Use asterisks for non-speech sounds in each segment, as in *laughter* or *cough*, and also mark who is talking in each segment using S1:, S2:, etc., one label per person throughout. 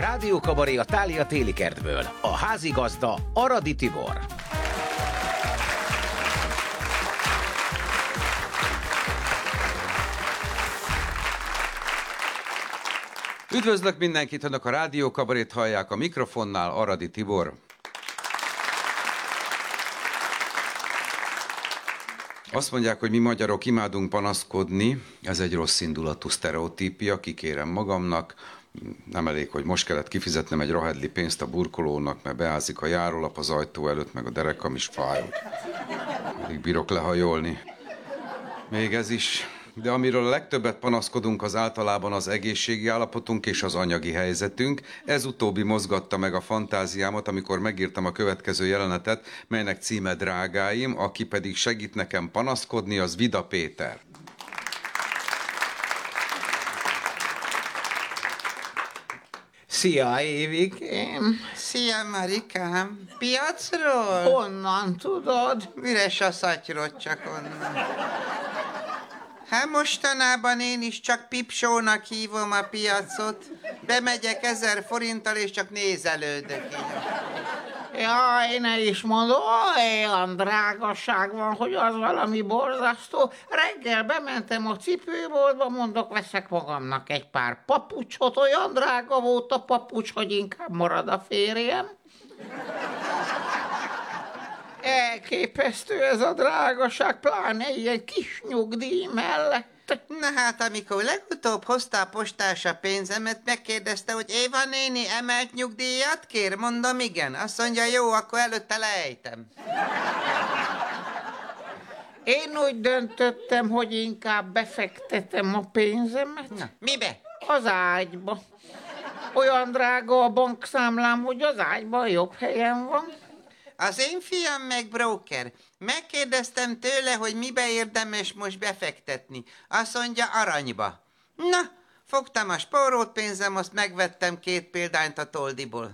S1: Rádió a Tália téli kertből. A házigazda Aradi Tibor.
S2: Üdvözlök mindenkit, önök a Rádió Kabarét hallják a mikrofonnál, Aradi Tibor. Azt mondják, hogy mi magyarok imádunk panaszkodni, ez egy rossz indulatú sztereotípia, kikérem magamnak, nem elég, hogy most kellett kifizetnem egy rohedli pénzt a burkolónak, mert beázik a járólap az ajtó előtt, meg a derekam is fáj. Még bírok lehajolni. Még ez is. De amiről a legtöbbet panaszkodunk, az általában az egészségi állapotunk és az anyagi helyzetünk. Ez utóbbi mozgatta meg a fantáziámat, amikor megírtam a következő jelenetet, melynek címe Drágáim, aki pedig segít nekem panaszkodni, az Vida Péter.
S3: Szia, Évikém!
S4: Szia, Marikám! Piacról?
S3: Honnan tudod?
S4: Üres a szatyrod csak onnan. Hát mostanában én is csak pipsónak hívom a piacot. Bemegyek ezer forinttal, és csak nézelődök így.
S3: Jaj, ne is mondom, olyan drágaság van, hogy az valami borzasztó. Reggel bementem a cipőboltba, mondok, veszek magamnak egy pár papucsot, olyan drága volt a papucs, hogy inkább marad a férjem. Elképesztő ez a drágaság, pláne ilyen kis nyugdíj mellett.
S4: Na hát, amikor legutóbb hozta a postás a pénzemet, megkérdezte, hogy Éva néni emelt nyugdíjat kér? Mondom, igen. Azt mondja, jó, akkor előtte lejtem.
S3: Én úgy döntöttem, hogy inkább befektetem a pénzemet.
S4: Na, mibe?
S3: Az ágyba. Olyan drága a bankszámlám, hogy az ágyban jobb helyen van.
S4: Az én fiam meg broker. Megkérdeztem tőle, hogy mibe érdemes most befektetni. Azt mondja aranyba. Na, fogtam a spórolt pénzem, azt megvettem két példányt a toldiból.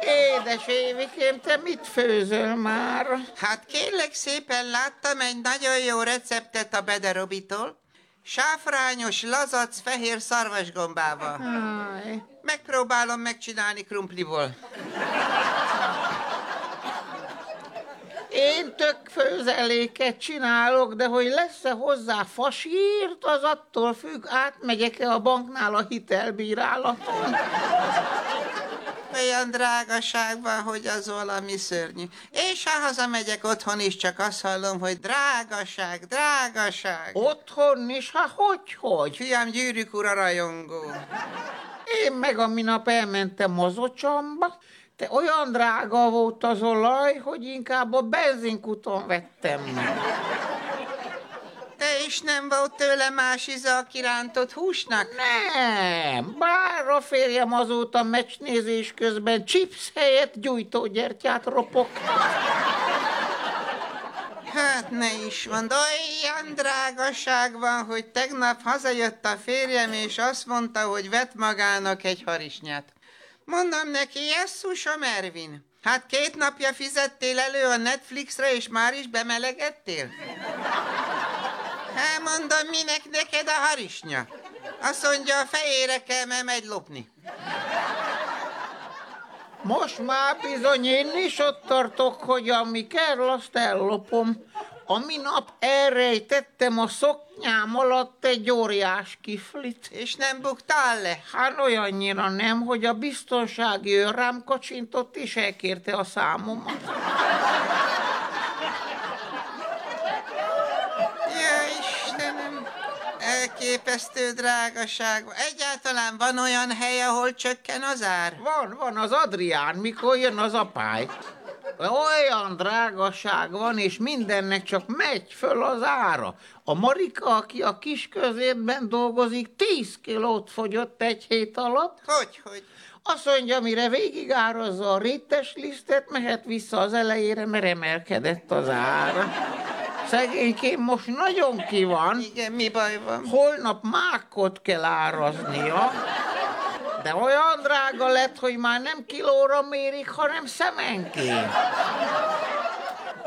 S3: Édes Évikém, te mit főzöl már?
S4: Hát kérlek szépen láttam egy nagyon jó receptet a Bederobitól. Sáfrányos, lazac, fehér szarvasgombával. Megpróbálom megcsinálni krumpliból.
S3: Én tök főzeléket csinálok, de hogy lesz-e hozzá fasírt, az attól függ, átmegyek-e a banknál a hitelbírálaton.
S4: Olyan drágaság van, hogy az valami szörnyű. És ha hazamegyek otthon is, csak azt hallom, hogy drágaság, drágaság.
S3: Otthon is, ha hogy, hogy?
S4: Fiam, gyűrűk ura rajongó.
S3: Én meg a minap elmentem mozocsamba, te olyan drága volt az olaj, hogy inkább a benzinkuton vettem meg.
S4: Is nem volt tőle más íze a kirántott húsnak?
S3: Nem, bár a férjem azóta meccsnézés közben chips helyett gyújtógyertyát ropok.
S4: Hát ne is mond, olyan drágaság van, hogy tegnap hazajött a férjem, és azt mondta, hogy vett magának egy harisnyát. Mondom neki, jesszusom, Ervin, hát két napja fizettél elő a Netflixre, és már is bemelegettél? Hát mondom, minek neked a harisnya? Azt mondja, a fejére kell, mert megy lopni.
S3: Most már bizony én is ott tartok, hogy ami kell, azt ellopom. A minap elrejtettem a szoknyám alatt egy óriás kiflit.
S4: És nem buktál le?
S3: Hát olyannyira nem, hogy a biztonsági őr rám kacsintott és elkérte a számomat.
S4: Ja, Istenem, elképesztő drágaság. Egyáltalán van olyan hely, ahol csökken az ár?
S3: Van, van az Adrián, mikor jön az apály. Olyan drágaság van, és mindennek csak megy föl az ára. A Marika, aki a kis közérben dolgozik, 10 kilót fogyott egy hét alatt.
S4: Hogy, hogy?
S3: Azt mondja, mire végigárazza a rétes lisztet, mehet vissza az elejére, mert emelkedett az ára. Szegénykém most nagyon ki van.
S4: Igen, mi baj van?
S3: Holnap mákot kell áraznia. De olyan drága lett, hogy már nem kilóra mérik, hanem szemenként.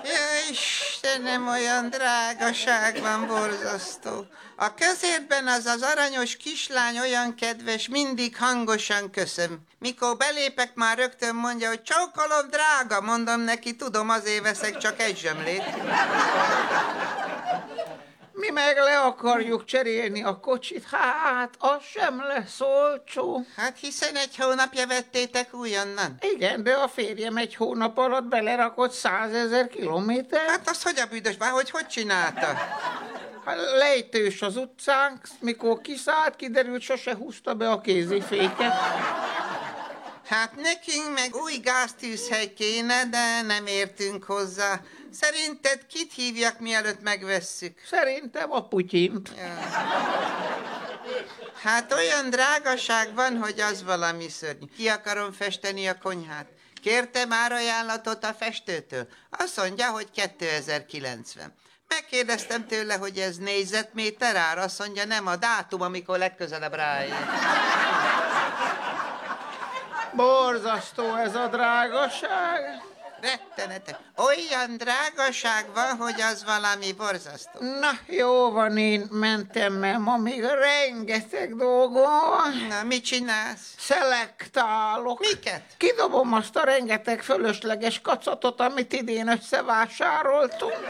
S4: Ja, se nem olyan drágaság van, borzasztó. A közérben az az aranyos kislány olyan kedves, mindig hangosan köszön. Mikor belépek, már rögtön mondja, hogy csókolom, drága, mondom neki, tudom, azért veszek csak egy zsömlét.
S3: Mi meg le akarjuk cserélni a kocsit, hát az sem lesz olcsó.
S4: Hát hiszen egy hónapja vettétek újonnan.
S3: Igen, de a férjem egy hónap alatt belerakott százezer kilométer.
S4: Hát azt hogy a büdös, hogy hogy csinálta?
S3: Hát lejtős az utcánk, mikor kiszállt, kiderült, sose húzta be a kéziféket.
S4: Hát nekünk meg új gáztűzhely kéne, de nem értünk hozzá. Szerinted kit hívjak, mielőtt megvesszük?
S3: Szerintem a Putyint.
S4: Ja. Hát olyan drágaság van, hogy az valami szörnyű. Ki akarom festeni a konyhát. Kérte már ajánlatot a festőtől. Azt mondja, hogy 2090. Megkérdeztem tőle, hogy ez négyzetméter ár, azt mondja, nem a dátum, amikor legközelebb ráér.
S3: Borzasztó ez a drágaság.
S4: Rettenetes. Olyan drágaság van, hogy az valami borzasztó.
S3: Na, jó van, én mentem, mert ma még rengeteg dolgom van.
S4: Na, mit csinálsz?
S3: Szelektálok.
S4: Miket?
S3: Kidobom azt a rengeteg fölösleges kacatot, amit idén összevásároltunk.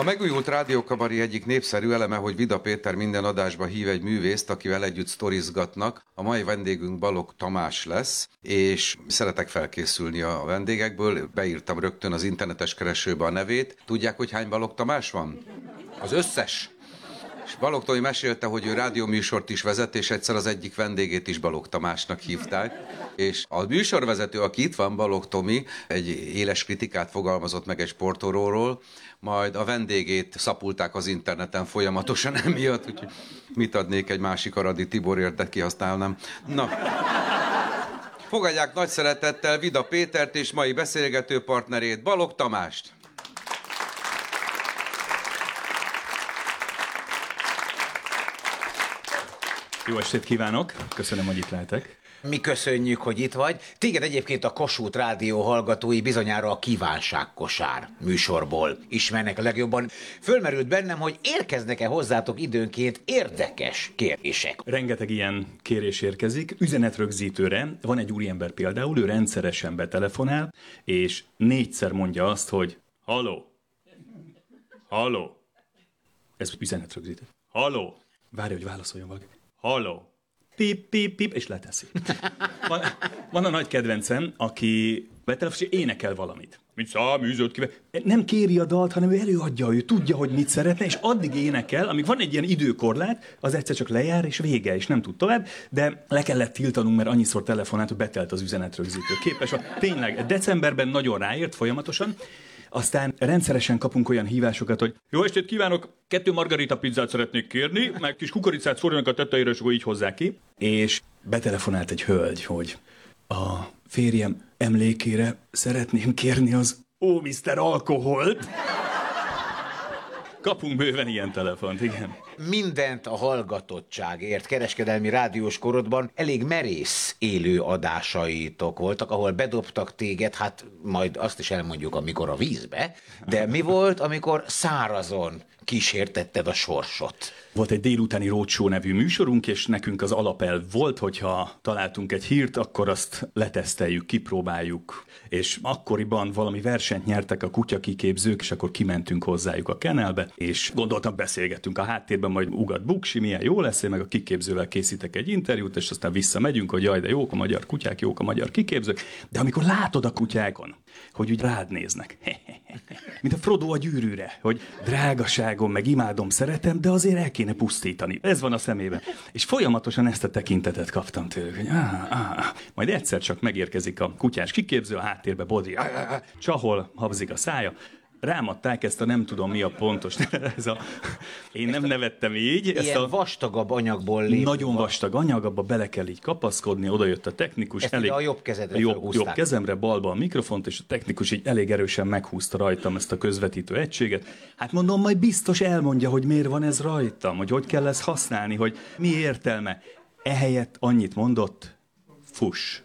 S2: A megújult rádiókabari egyik népszerű eleme, hogy Vida Péter minden adásba hív egy művészt, akivel együtt sztorizgatnak. A mai vendégünk Balog Tamás lesz, és szeretek felkészülni a vendégekből. Beírtam rögtön az internetes keresőbe a nevét. Tudják, hogy hány Balog Tamás van? Az összes? És Balog Tomi mesélte, hogy ő rádióműsort is vezet, és egyszer az egyik vendégét is Balog Tamásnak hívták. És a műsorvezető, aki itt van, Balog Tomi, egy éles kritikát fogalmazott meg egy sportoróról, majd a vendégét szapulták az interneten folyamatosan *laughs* emiatt, úgyhogy mit adnék egy másik Aradi Tiborért, de kihasználnám. Na, fogadják nagy szeretettel Vida Pétert és mai beszélgető partnerét, Balog Tamást.
S5: Jó estét kívánok! Köszönöm, hogy itt lehetek.
S1: Mi köszönjük, hogy itt vagy. Téged egyébként a Kossuth Rádió hallgatói bizonyára a Kívánságkosár műsorból ismernek a legjobban. Fölmerült bennem, hogy érkeznek-e hozzátok időnként érdekes kérdések.
S5: Rengeteg ilyen kérés érkezik. Üzenetrögzítőre van egy úriember például, ő rendszeresen betelefonál, és négyszer mondja azt, hogy Haló! Haló! Ez üzenetrögzítő. Haló! Várj, hogy válaszoljon valaki. Haló! pip, pip, pip, és leteszi. Van, van a nagy kedvencem, aki betelefon, és énekel valamit. Mint száműzött kivel. Nem kéri a dalt, hanem ő előadja, ő tudja, hogy mit szeretne, és addig énekel, amíg van egy ilyen időkorlát, az egyszer csak lejár, és vége, és nem tud tovább, de le kellett tiltanunk, mert annyiszor telefonált, hogy betelt az üzenetrögzítő. Képes, a, tényleg, decemberben nagyon ráért folyamatosan, aztán rendszeresen kapunk olyan hívásokat, hogy jó estét kívánok, kettő margarita pizzát szeretnék kérni, meg kis kukoricát szórjanak a tetejére, és akkor így hozzá ki. És betelefonált egy hölgy, hogy a férjem emlékére szeretném kérni az Ó, Mr. Alkoholt. Kapunk bőven ilyen telefont, igen.
S1: Mindent a hallgatottságért kereskedelmi rádiós korodban elég merész élő adásaitok voltak, ahol bedobtak téged, hát majd azt is elmondjuk, amikor a vízbe, de mi volt, amikor szárazon kísértetted a sorsot?
S5: Volt egy délutáni Rócsó nevű műsorunk, és nekünk az alapelv volt, hogyha találtunk egy hírt, akkor azt leteszteljük, kipróbáljuk. És akkoriban valami versenyt nyertek a kutyakiképzők, és akkor kimentünk hozzájuk a kenelbe, és gondoltam, beszélgetünk a háttérben, majd ugat buksi, milyen jó lesz, én meg a kiképzővel készítek egy interjút, és aztán visszamegyünk, hogy jaj, de jók a magyar kutyák, jók a magyar kiképzők. De amikor látod a kutyákon, hogy úgy rád néznek, *laughs* mint a Frodo a gyűrűre, hogy drágaságom, meg imádom, szeretem, de azért el kéne pusztítani. Ez van a szemében. És folyamatosan ezt a tekintetet kaptam tőlük, hogy áh, áh. majd egyszer csak megérkezik a kutyás kiképző, a háttérbe bodi, csahol, habzik a szája, rámadták ezt a nem tudom mi a pontos. *laughs* ez a, én nem nevettem így.
S1: Ilyen
S5: ezt a,
S1: vastagabb anyagból lép.
S5: nagyon vastag anyag, abba bele kell így kapaszkodni, oda jött a technikus.
S1: Ezt ide a jobb kezedre
S5: a jobb, jobb kezemre, balba a mikrofont, és a technikus így elég erősen meghúzta rajtam ezt a közvetítő egységet. Hát mondom, majd biztos elmondja, hogy miért van ez rajtam, hogy hogy kell ezt használni, hogy mi értelme. Ehelyett annyit mondott, fuss.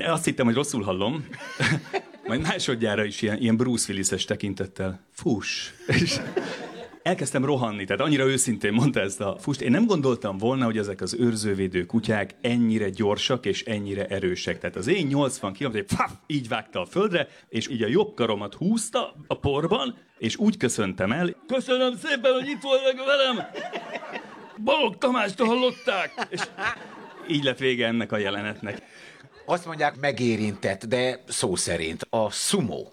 S5: Azt hittem, hogy rosszul hallom. *laughs* Majd másodjára is ilyen, ilyen Bruce Willis-es tekintettel. Fuss. És elkezdtem rohanni, tehát annyira őszintén mondta ezt a fust. Én nem gondoltam volna, hogy ezek az őrzővédő kutyák ennyire gyorsak és ennyire erősek. Tehát az én 80 km, paf, így vágta a földre, és így a jobb karomat húzta a porban, és úgy köszöntem el. Köszönöm szépen, hogy itt voltak velem! Balog Tamástól hallották! És így lett vége ennek a jelenetnek.
S1: Azt mondják megérintett, de szó szerint a sumo.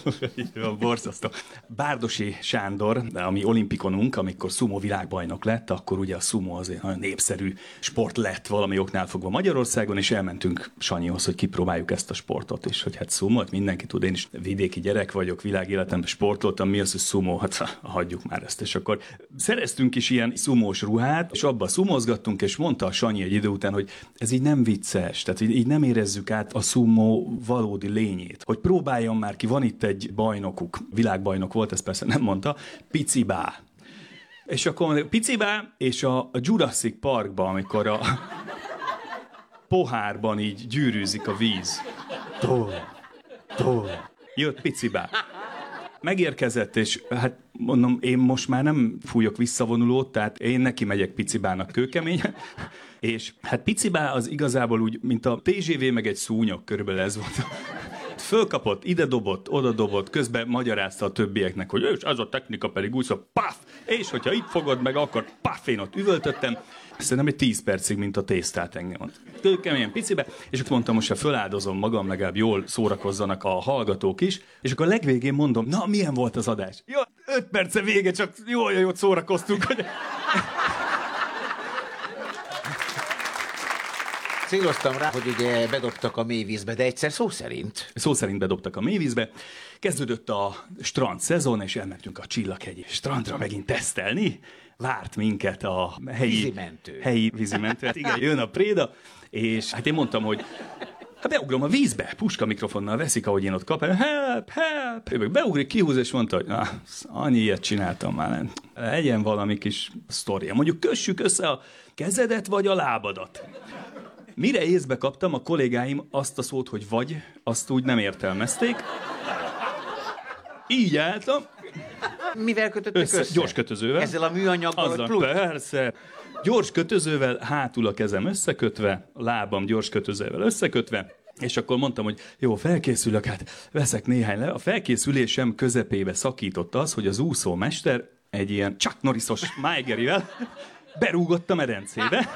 S1: *laughs*
S5: a borzasztó. Bárdosi Sándor, ami olimpikonunk, amikor sumo világbajnok lett, akkor ugye a sumo azért nagyon népszerű sport lett valami oknál fogva Magyarországon, és elmentünk Sanyihoz, hogy kipróbáljuk ezt a sportot, és hogy hát sumo, mindenki tud, én is vidéki gyerek vagyok, világéletemben sportoltam, mi az, hogy sumo, hát hagyjuk már ezt, és akkor szereztünk is ilyen szumós ruhát, és abba szumozgattunk, és mondta a Sanyi egy idő után, hogy ez így nem vicces, tehát így, így nem érezzük át a sumo valódi lényét. Hogy próbáljon már ki, van itt egy bajnokuk, világbajnok volt, ezt persze nem mondta, Picibá. És akkor Picibá, és a, Jurassic Parkban, amikor a pohárban így gyűrűzik a víz. Tol, tol. Jött Picibá. Megérkezett, és hát mondom, én most már nem fújok visszavonulót, tehát én neki megyek Picibának kőkemény, és hát Picibá az igazából úgy, mint a TGV meg egy szúnyog, körülbelül ez volt. *laughs* Fölkapott, ide dobott, oda dobott, közben magyarázta a többieknek, hogy és az a technika pedig úgy szól, paf, és hogyha itt fogod meg, akkor paf, én ott üvöltöttem, Szerintem egy 10 percig, mint a tésztát engem. Kőkeményen picibe, és akkor mondtam, most ha föláldozom magam, legalább jól szórakozzanak a hallgatók is, és akkor a legvégén mondom, na, milyen volt az adás? Jó, 5 perce vége, csak jól, jól szórakoztunk, hogy
S1: Céloztam rá, hogy ugye bedobtak a mélyvízbe, de egyszer szó szerint.
S5: Szó szerint bedobtak a mélyvízbe. Kezdődött a strand szezon, és elmentünk a Csillaghegyi strandra megint tesztelni. Várt minket a helyi
S1: Vízimentő.
S5: Helyi vízimentő. Hát igen, jön a préda, és hát én mondtam, hogy Hát beugrom a vízbe, puska mikrofonnal veszik, ahogy én ott kapom, help, help. Ő meg beugrik, kihúz, és mondta, hogy na, annyi ilyet csináltam már, nem. legyen valami kis sztoria. Mondjuk kössük össze a kezedet vagy a lábadat. Mire észbe kaptam, a kollégáim azt a szót, hogy vagy, azt úgy nem értelmezték. Így álltam,
S1: Mivel kötöttek össze?
S5: össze, gyors kötözővel.
S1: Ezzel a műanyaggal,
S5: Azzal,
S1: plusz?
S5: persze. Gyors kötözővel, hátul a kezem összekötve, a lábam gyors kötözővel összekötve, és akkor mondtam, hogy jó, felkészülök, hát veszek néhány le. A felkészülésem közepébe szakított az, hogy az úszómester egy ilyen Chuck Norrisos Májgerivel berúgott a medencébe,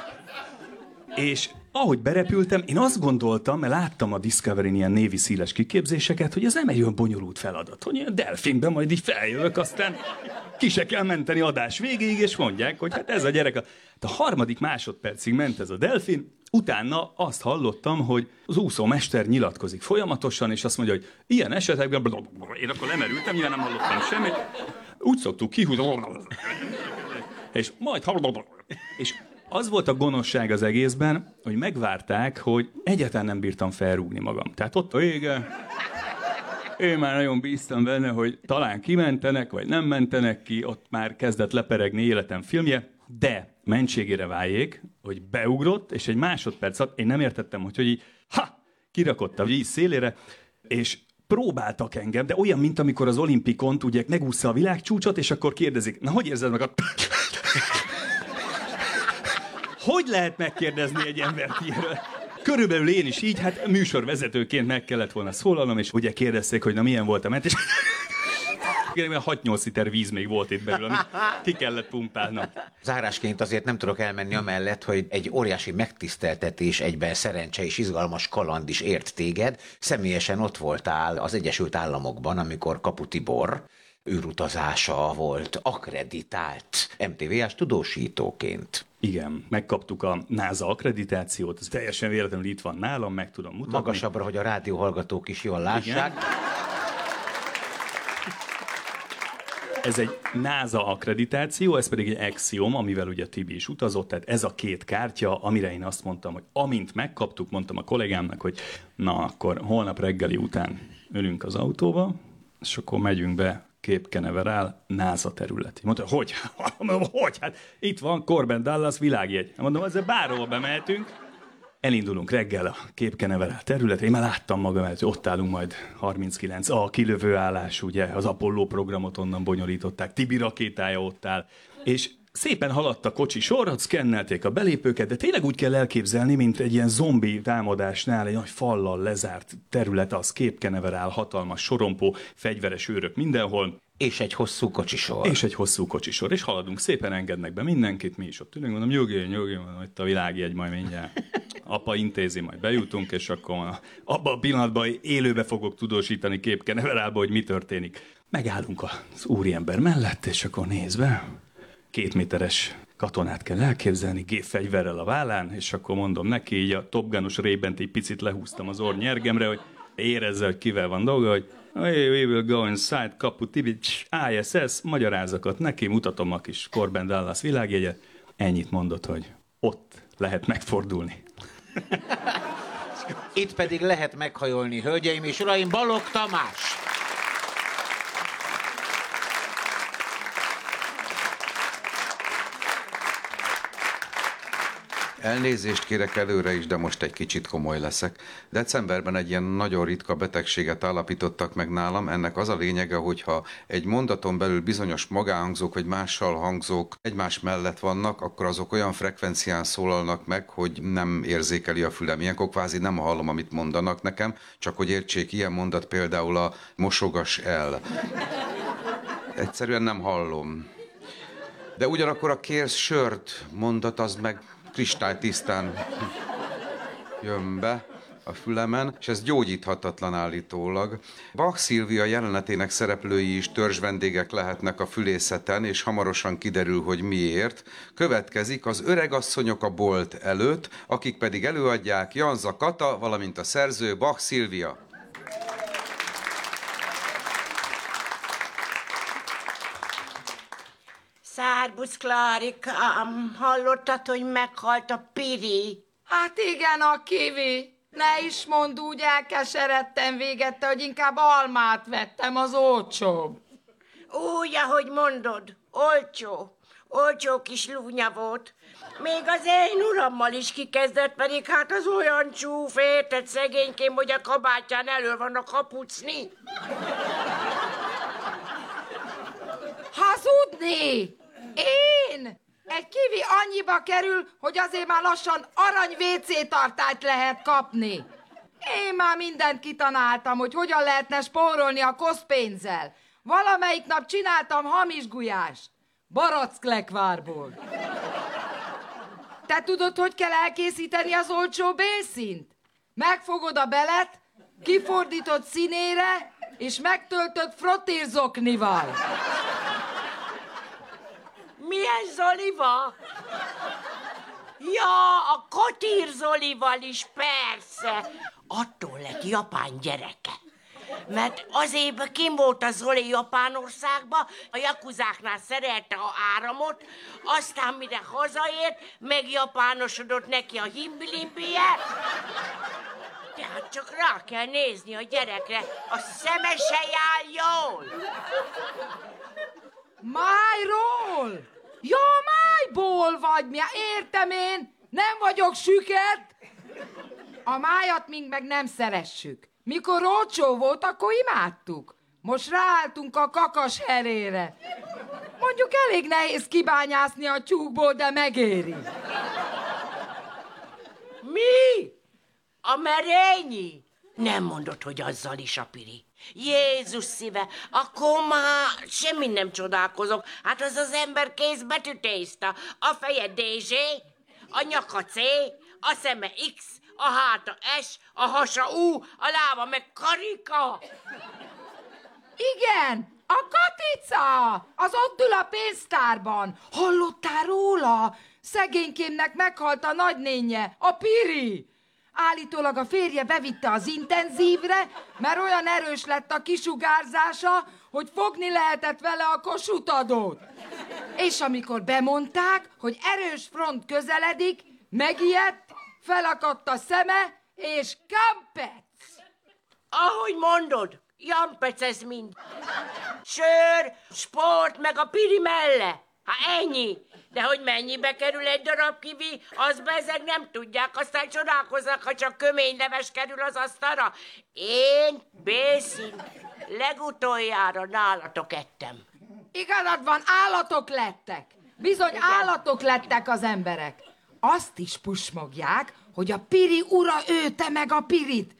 S5: és ahogy berepültem, én azt gondoltam, mert láttam a Discovery-n ilyen névi szíles kiképzéseket, hogy ez nem egy olyan bonyolult feladat, hogy ilyen delfinben majd így feljövök, aztán ki se kell menteni adás végéig, és mondják, hogy hát ez a gyerek. A, a harmadik másodpercig ment ez a delfin, utána azt hallottam, hogy az úszómester nyilatkozik folyamatosan, és azt mondja, hogy ilyen esetekben, én akkor lemerültem, nyilván nem hallottam semmit, úgy szoktuk kihúzni, és majd és az volt a gonoszság az egészben, hogy megvárták, hogy egyáltalán nem bírtam felrúgni magam. Tehát ott a vége, én már nagyon bíztam benne, hogy talán kimentenek, vagy nem mentenek ki, ott már kezdett leperegni életem filmje, de mentségére váljék, hogy beugrott, és egy másodperc alatt én nem értettem, hogy, hogy így, ha, kirakott a víz szélére, és próbáltak engem, de olyan, mint amikor az olimpikont ugye megúszza a világcsúcsot, és akkor kérdezik, na hogy érzed meg a... Hogy lehet megkérdezni egy embert ilyenről? Körülbelül én is így, hát műsorvezetőként meg kellett volna szólalnom, és ugye kérdezték, hogy na milyen volt a mentés. 6-8 liter víz még volt itt belül, amit ki kellett pumpálnom.
S1: Zárásként azért nem tudok elmenni amellett, hogy egy óriási megtiszteltetés, egyben szerencse és izgalmas kaland is ért téged. Személyesen ott voltál az Egyesült Államokban, amikor Kapu Tibor űrutazása volt, akreditált MTV-s tudósítóként.
S5: Igen, megkaptuk a NASA akkreditációt, ez teljesen véletlenül itt van nálam, meg tudom mutatni.
S1: Magasabbra, hogy a rádióhallgatók is jól lássák. Igen.
S5: Ez egy NASA akkreditáció, ez pedig egy Axiom, amivel ugye Tibi is utazott, tehát ez a két kártya, amire én azt mondtam, hogy amint megkaptuk, mondtam a kollégámnak, hogy na, akkor holnap reggeli után ülünk az autóba, és akkor megyünk be Képkeneverál, NASA területi. Mondta, hogy? *laughs* hogy? Hát itt van Corben Dallas világjegy. Mondom, azért bárhol bemehetünk. Elindulunk reggel a Képkeneverál területre. Én már láttam magam hogy ott állunk majd 39. A kilövő állás, ugye, az Apollo programot onnan bonyolították. Tibi rakétája ott áll. És Szépen haladt a kocsi sorot, szkennelték a belépőket, de tényleg úgy kell elképzelni, mint egy ilyen zombi támadásnál, egy nagy fallal lezárt terület, az képkenever áll, hatalmas sorompó, fegyveres őrök mindenhol.
S1: És egy hosszú kocsisor.
S5: És egy hosszú kocsisor. És haladunk, szépen engednek be mindenkit, mi is ott ülünk, mondom, nyugi, nyugi, mondom, itt a világjegy majd mindjárt. Apa intézi, majd bejutunk, és akkor abban a pillanatban élőbe fogok tudósítani képkeneverálba, hogy mi történik. Megállunk az úriember mellett, és akkor nézve, méteres katonát kell elképzelni, gépfegyverrel a vállán, és akkor mondom neki, így a topganos rébent egy picit lehúztam az orr nyergemre, hogy érezze, hogy kivel van dolga, hogy we will go inside, kapu Tibic, ISS, magyarázakat neki, mutatom a kis Corben Dallas világjegyet. Ennyit mondott, hogy ott lehet megfordulni.
S1: Itt pedig lehet meghajolni, hölgyeim és uraim, Balog Tamás!
S2: Elnézést kérek előre is, de most egy kicsit komoly leszek. Decemberben egy ilyen nagyon ritka betegséget állapítottak meg nálam. Ennek az a lényege, hogyha egy mondaton belül bizonyos magánhangzók vagy mással hangzók egymás mellett vannak, akkor azok olyan frekvencián szólalnak meg, hogy nem érzékeli a fülem. Ilyenkor kvázi nem hallom, amit mondanak nekem, csak hogy értsék, ilyen mondat például a mosogas el. Egyszerűen nem hallom. De ugyanakkor a kérsz sört mondat, az meg kristálytisztán jön be a fülemen, és ez gyógyíthatatlan állítólag. Bach Szilvia jelenetének szereplői is törzs vendégek lehetnek a fülészeten, és hamarosan kiderül, hogy miért. Következik az öregasszonyok a bolt előtt, akik pedig előadják Janza Kata, valamint a szerző Bach Szilvia.
S6: Szárbusz Klárikám, hallottad, hogy meghalt a Piri?
S7: Hát igen, a kivi. Ne is mondd úgy, elkeseredtem végette, hogy inkább almát vettem, az olcsóbb.
S6: Úgy, ahogy mondod, olcsó. Olcsó kis lúnya volt. Még az én urammal is kikezdett, pedig hát az olyan csúf, érted szegénykém, hogy a kabátján elő van a kapucni.
S7: Hazudni! Én? Egy kivi annyiba kerül, hogy azért már lassan arany WC tartályt lehet kapni. Én már mindent kitanáltam, hogy hogyan lehetne spórolni a koszpénzzel. Valamelyik nap csináltam hamis gulyást. Baracklekvárból. Te tudod, hogy kell elkészíteni az olcsó bészint? Megfogod a belet, kifordítod színére, és megtöltöd frottérzoknival.
S6: Milyen Zoliva? Ja, a Kotír Zolival is, persze. Attól lett japán gyereke. Mert azért kim volt a Zoli Japánországba, a jakuzáknál szerelte a áramot, aztán mire hazaért, megjapánosodott neki a himbilimbie. Tehát csak rá kell nézni a gyerekre, a szeme se jár jól.
S7: Májról? Ja, májból vagy mi, értem én, nem vagyok süket. A májat mink meg nem szeressük. Mikor olcsó volt, akkor imádtuk. Most ráálltunk a kakas herére. Mondjuk elég nehéz kibányászni a tyúkból, de megéri.
S6: Mi? A merényi? Nem mondod, hogy azzal is a piri. Jézus szíve, akkor már semmi nem csodálkozok. Hát az az ember kész betűtészta. A feje DZ, a nyaka C, a szeme X, a háta S, a hasa U, a lába meg karika.
S7: Igen, A Katica! Az ott ül a pénztárban. Hallottál róla? Szegénykémnek meghalt a nagynénye, a Piri. Állítólag a férje bevitte az intenzívre, mert olyan erős lett a kisugárzása, hogy fogni lehetett vele a kosutadót. És amikor bemondták, hogy erős front közeledik, megijedt, felakadt a szeme, és kampec!
S6: Ahogy mondod, Jampec ez mind. Sör, sport, meg a piri melle. Ha ennyi. De hogy mennyibe kerül egy darab kivi, az bezeg nem tudják, aztán csodálkoznak, ha csak köményleves kerül az asztalra. Én, Bészin, legutoljára nálatok ettem.
S7: Igazad van, állatok lettek. Bizony állatok lettek az emberek. Azt is pusmogják, hogy a Piri ura őte meg a Pirit.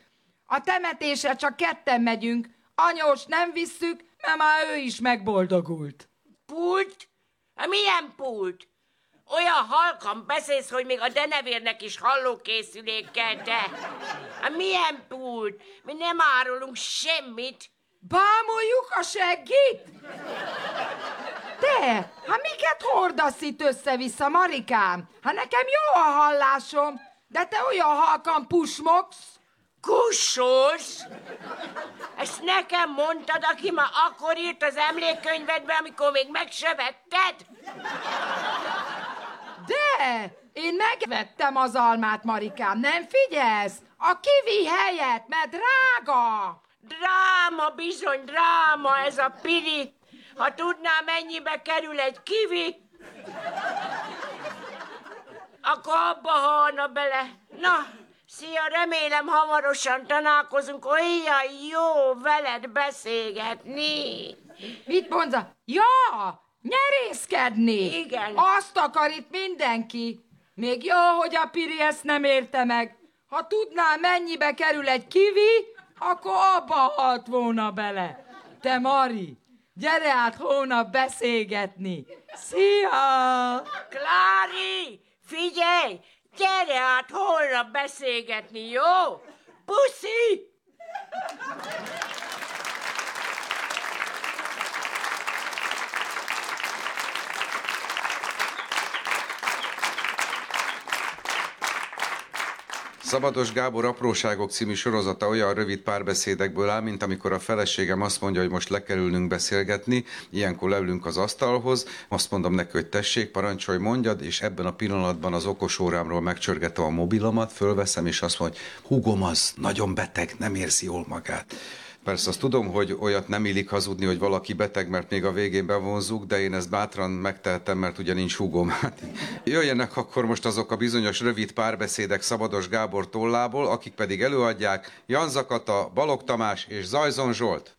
S7: A temetésre csak ketten megyünk, anyós nem visszük, mert már ő is megboldogult.
S6: Pult? Hát milyen pult? Olyan halkan beszélsz, hogy még a denevérnek is hallókészülék kell, te. Hát milyen pult? Mi nem árulunk semmit.
S7: Bámoljuk a seggit? Te, hát miket hordasz itt össze-vissza, Marikám? Hát nekem jó a hallásom, de te olyan halkan pusmogsz.
S6: Kussolsz? Ezt nekem mondtad, aki ma akkor írt az emlékkönyvedbe, amikor még meg se vetted?
S7: De, én megvettem az almát, Marikám, nem figyelsz? A kivi helyett, mert drága.
S6: Dráma, bizony, dráma ez a piri. Ha tudnám, mennyibe kerül egy kivi, akkor abba halna bele. Na, szia, remélem hamarosan találkozunk, olyan jó veled beszélgetni.
S7: Mit mondza? Ja, nyerészkedni.
S6: Igen.
S7: Azt akar itt mindenki. Még jó, hogy a Piri ezt nem érte meg. Ha tudná, mennyibe kerül egy kivi, akkor abba halt volna bele. Te, Mari, gyere át hónap beszélgetni. Szia!
S6: Klári, figyelj, gyere át holnap beszélgetni, jó? Puszi!
S2: Szabados Gábor apróságok című sorozata olyan rövid párbeszédekből áll, mint amikor a feleségem azt mondja, hogy most lekerülnünk beszélgetni, ilyenkor leülünk az asztalhoz, azt mondom neki, hogy tessék, parancsolj, mondjad, és ebben a pillanatban az okos órámról megcsörgetem a mobilomat, fölveszem, és azt mondja, húgom az, nagyon beteg, nem érzi jól magát. Persze azt tudom, hogy olyat nem illik hazudni, hogy valaki beteg, mert még a végén bevonzuk, de én ezt bátran megtehetem, mert ugye nincs húgom. *laughs* Hát, jöjjenek akkor most azok a bizonyos rövid párbeszédek Szabados Gábor tollából, akik pedig előadják Jan Zakata, Balog Tamás és Zajzon Zsolt.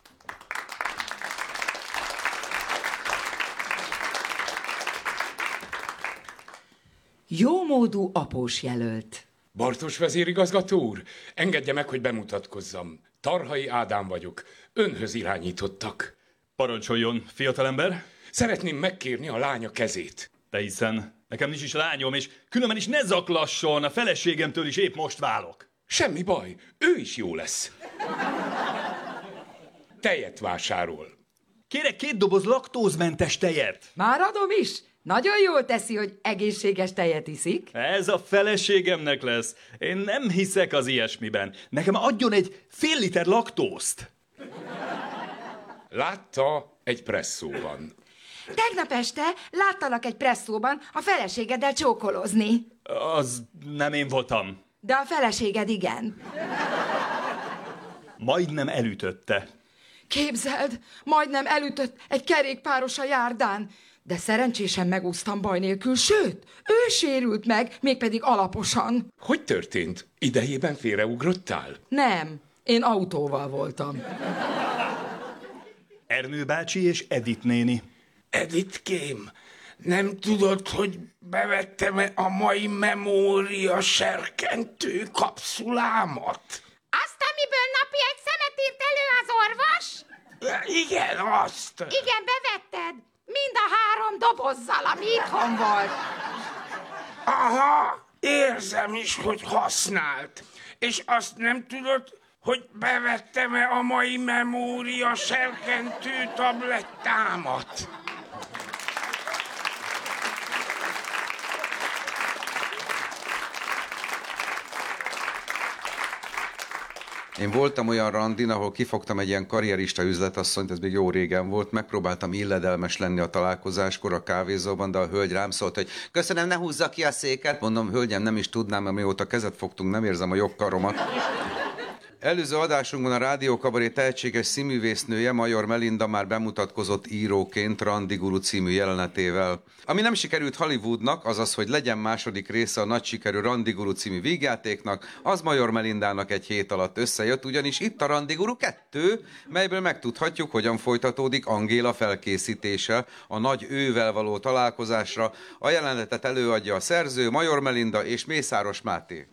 S7: Jómódú após jelölt.
S8: Bartos vezérigazgató úr, engedje meg, hogy bemutatkozzam. Tarhai Ádám vagyok. Önhöz irányítottak.
S5: Parancsoljon, fiatalember.
S8: Szeretném megkérni a lánya kezét.
S5: Te hiszen nekem nincs is lányom, és különben is ne zaklasson, a feleségemtől is épp most válok.
S8: Semmi baj, ő is jó lesz. Tejet vásárol.
S5: Kérek két doboz laktózmentes tejet.
S7: Már adom is. Nagyon jól teszi, hogy egészséges tejet iszik.
S5: Ez a feleségemnek lesz. Én nem hiszek az ilyesmiben. Nekem adjon egy fél liter laktózt.
S8: Látta egy presszóban.
S7: Tegnap este láttalak egy presszóban a feleségeddel csókolozni.
S5: Az nem én voltam.
S7: De a feleséged igen.
S5: Majdnem elütötte.
S7: Képzeld, majdnem elütött egy kerékpáros a járdán, de szerencsésen megúsztam baj nélkül, sőt, ő sérült meg, mégpedig alaposan.
S8: Hogy történt? Idejében félreugrottál?
S7: Nem, én autóval voltam.
S5: Ernő bácsi és Edith néni.
S8: Editkém, nem tudod, hogy bevettem a mai memória serkentő kapszulámat?
S9: Azt, amiből napi egy szemet írt elő az orvos?
S8: Igen, azt.
S9: Igen, bevetted. Mind a három dobozzal, ami itthon volt.
S8: Aha, érzem is, hogy használt. És azt nem tudod, hogy bevettem-e a mai memória serkentő tablettámat.
S2: Én voltam olyan randin, ahol kifogtam egy ilyen karrierista üzletasszonyt, ez még jó régen volt, megpróbáltam illedelmes lenni a találkozáskor a kávézóban, de a hölgy rám szólt, hogy köszönöm, ne húzza ki a széket. Mondom, hölgyem, nem is tudnám, mert mióta kezet fogtunk, nem érzem a jobb karomat. Előző adásunkban a Rádió Kabaré tehetséges színművésznője, Major Melinda már bemutatkozott íróként Randi Guru című jelenetével. Ami nem sikerült Hollywoodnak, azaz, hogy legyen második része a nagy sikerű Randi Guru című vígjátéknak, az Major Melindának egy hét alatt összejött, ugyanis itt a Randi Guru 2, melyből megtudhatjuk, hogyan folytatódik Angéla felkészítése a nagy ővel való találkozásra. A jelenetet előadja a szerző Major Melinda és Mészáros Máté.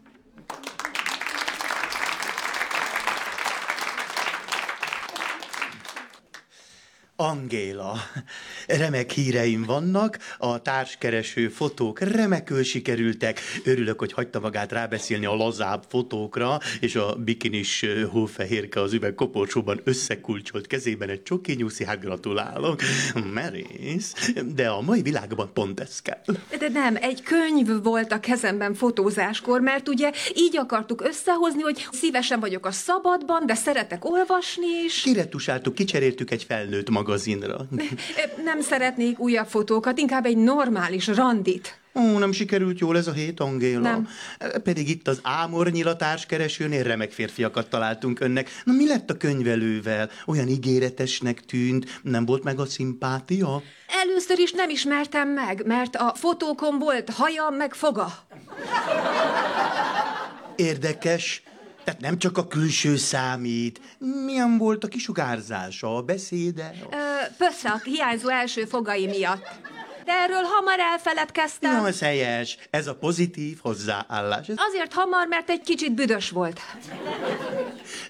S10: Angéla, remek híreim vannak, a társkereső fotók remekül sikerültek. Örülök, hogy hagyta magát rábeszélni a lazább fotókra, és a bikinis hófehérke az üveg koporsóban összekulcsolt kezében egy csoki nyuszi, hát gratulálok. Merész, de a mai világban pont ez kell.
S11: De nem, egy könyv volt a kezemben fotózáskor, mert ugye így akartuk összehozni, hogy szívesen vagyok a szabadban, de szeretek olvasni is.
S10: Kiretusáltuk, kicseréltük egy felnőtt magazinra.
S11: Nem szeretnék újabb fotókat, inkább egy normális randit.
S10: Ó, nem sikerült jól ez a hét, Angéla.
S11: Nem.
S10: Pedig itt az ámornyilatárs keresőnél remek férfiakat találtunk önnek. Na mi lett a könyvelővel? Olyan ígéretesnek tűnt, nem volt meg a szimpátia?
S11: Először is nem ismertem meg, mert a fotókon volt haja meg foga.
S10: Érdekes. Tehát nem csak a külső számít. Milyen volt a kisugárzása, a beszéde?
S11: Ö, pösze a hiányzó első fogai miatt. De erről hamar elfeledkeztem.
S10: Ez helyes. Ez a pozitív hozzáállás. Ez...
S11: Azért hamar, mert egy kicsit büdös volt.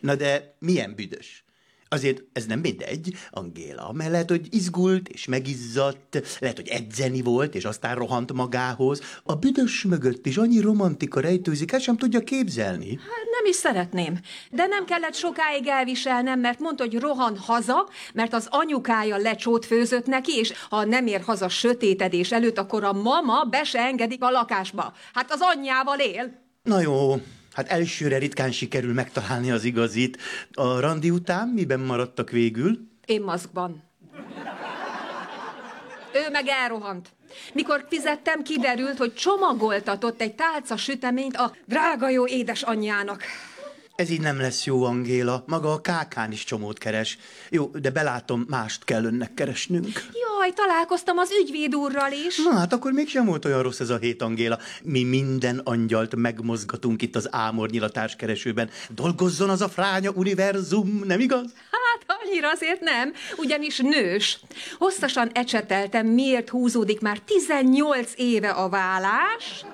S10: Na de milyen büdös? Azért ez nem mindegy, Angéla, mert lehet, hogy izgult és megizzadt, lehet, hogy edzeni volt, és aztán rohant magához. A büdös mögött is annyi romantika rejtőzik, ezt sem tudja képzelni.
S11: Hát nem is szeretném. De nem kellett sokáig elviselnem, mert mondta, hogy rohan haza, mert az anyukája lecsót főzött neki, és ha nem ér haza sötétedés előtt, akkor a mama be se engedik a lakásba. Hát az anyjával él.
S10: Na jó, hát elsőre ritkán sikerül megtalálni az igazit. A randi után miben maradtak végül?
S11: Én maszkban. Ő meg elrohant. Mikor fizettem, kiderült, hogy csomagoltatott egy tálca süteményt a drága jó édesanyjának.
S10: Ez így nem lesz jó, Angéla. Maga a kákán is csomót keres. Jó, de belátom, mást kell önnek keresnünk.
S11: Jaj, találkoztam az ügyvéd úrral is.
S10: Na hát akkor mégsem volt olyan rossz ez a hét, Angéla. Mi minden angyalt megmozgatunk itt az ámornyilatás keresőben. Dolgozzon az a fránya univerzum, nem igaz?
S11: Hát annyira azért nem, ugyanis nős. Hosszasan ecseteltem, miért húzódik már 18 éve a vállás,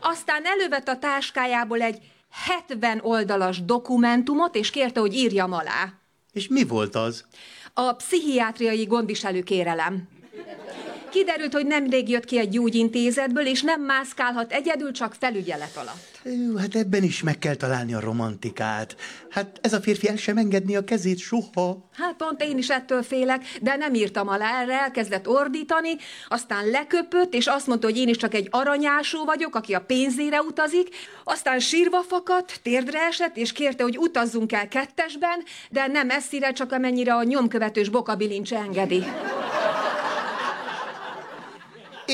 S11: aztán elővett a táskájából egy 70 oldalas dokumentumot, és kérte, hogy írjam alá.
S10: És mi volt az?
S11: A pszichiátriai gondviselő kérelem. Kiderült, hogy nemrég jött ki egy gyógyintézetből, és nem mászkálhat egyedül, csak felügyelet alatt.
S10: Jó, hát ebben is meg kell találni a romantikát. Hát ez a férfi el sem engedni a kezét soha.
S11: Hát pont én is ettől félek, de nem írtam alá erre, elkezdett ordítani, aztán leköpött, és azt mondta, hogy én is csak egy aranyásó vagyok, aki a pénzére utazik, aztán sírva fakadt, térdre esett, és kérte, hogy utazzunk el kettesben, de nem messzire, csak amennyire a nyomkövetős bokabilincs engedi.